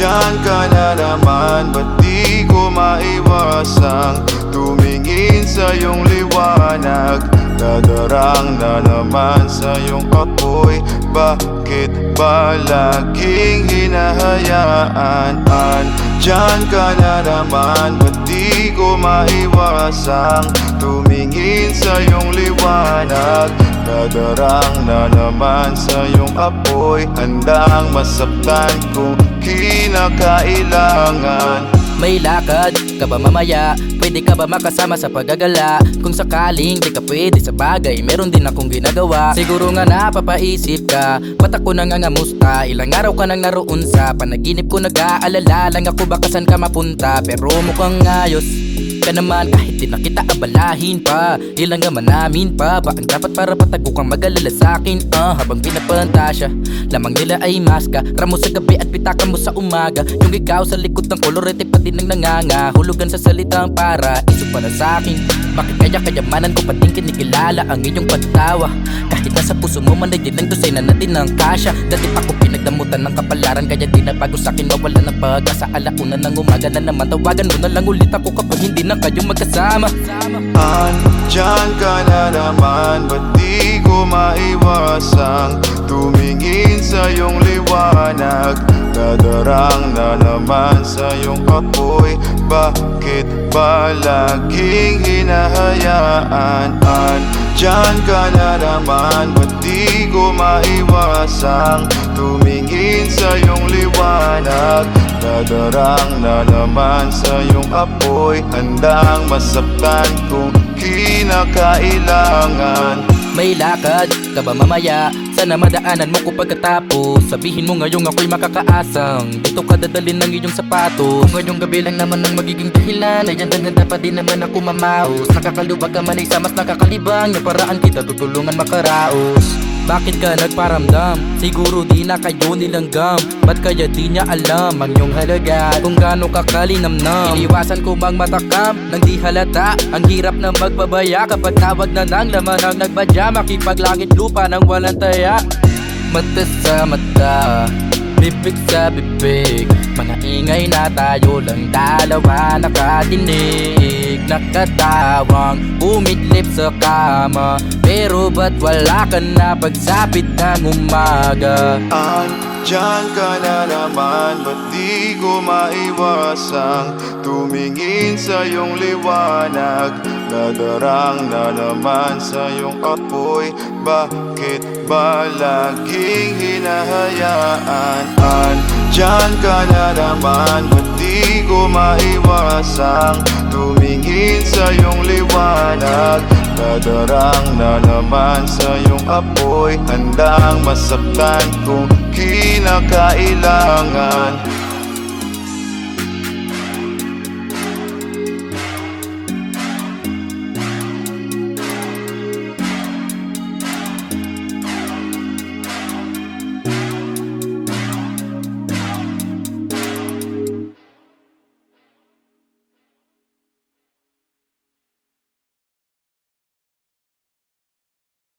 Diyan ka na naman Ba't di ko maiwasang Tumingin sa iyong liwanag Dadarang na naman sa iyong apoy. Bakit ba laging hinahayaan? Diyan ka na naman Ba't di ko maiwasang Tumingin sa iyong liwanag Dadarang na naman sa iyong apoy. Handang masaktan kung kinakailangan May lakad ka ba mamaya? Pwede ka ba makasama sa paggagala? Kung sakaling di ka pwede sa bagay Meron din akong ginagawa Siguro nga napapaisip ka Ba't ako nangangamusta? Ilang araw ka nang naroon sa Panaginip ko nag-aalala lang ako baka saan ka mapunta Pero mukhang ayos ka naman kahit di na abalahin pa. Ilang naman namin pa Ba ang dapat para patago kang mag-alala sa'kin uh, Habang pinapantasya Lamang nila ay maska. Ramo sa gabi at pitaka mo sa umaga. Yung ikaw sa likod ng kolorete pa din ang nanganga. Hulugan sa salitang para Iso para sa'kin Bakit kaya kayamanan ko pa din kinikilala Ang iyong pagtawa Kahit nasa puso mo man ay din ang dosay na natin ng kasya. Dati pa ko pinagdamutan ng kapalaran Kaya di na bago sa'kin mawala ng pag-asa Alauna ng umaga na naman Tawagan mo na lang ulit ako kapag hindi na kayo magkasama. Andyan ka na naman Ba't di ko maiwasang Tumingin sa iyong liwanag? Dadarang na naman sa iyong apoy Bakit ba laging hinahayaan? Andyan ka na naman Ba't di ko maiwasang Tumingin sa iyong liwanag Dadarang na naman sa iyong apoy Handang masaktan kung kinakailangan May lakad ka ba mamaya? Sana madaanan mo ko pagkatapos. Sabihin mo ngayong ako'y makakaasang. Dito ka dadalhin ng iyong sapatos. Kung ngayong gabi lang naman ang magiging dahilan Ay dyan handa pa din naman ako mamaos. Nakakaluwag ka man ay sa mas nakakalibang Na paraan kita tutulungan makaraos bakit ka nagparamdam? Siguro di na kayo nilanggam. Ba't kaya di niya alam? Ang iyong halaga Kung gaano ka kalinamnam. Iniwasan ko mang matakam? Nang di halata. Ang hirap na magbabaya Kapag tawag na ng laman ang nagbadya. Makipaglangit lupa nang walang taya. Mata sa mata Bibig sa bibig. Mga ingay na tayo lang dalawa nakadinig Nakatawang umidlip sa kama. Pero ba't wala ka na pagsapit ng umaga? Andyan ka na naman Ba't di ko maiwasang Tumingin sa iyong liwanag Nadarang na naman sa iyong apoy. Bakit ba laging hinahayaan? Andyan ka na naman Ba't di ko maiwasang Tumingin sa iyong liwanag. Nadarang na naman sa iyong apoy Handang masaktan kung kinakailangan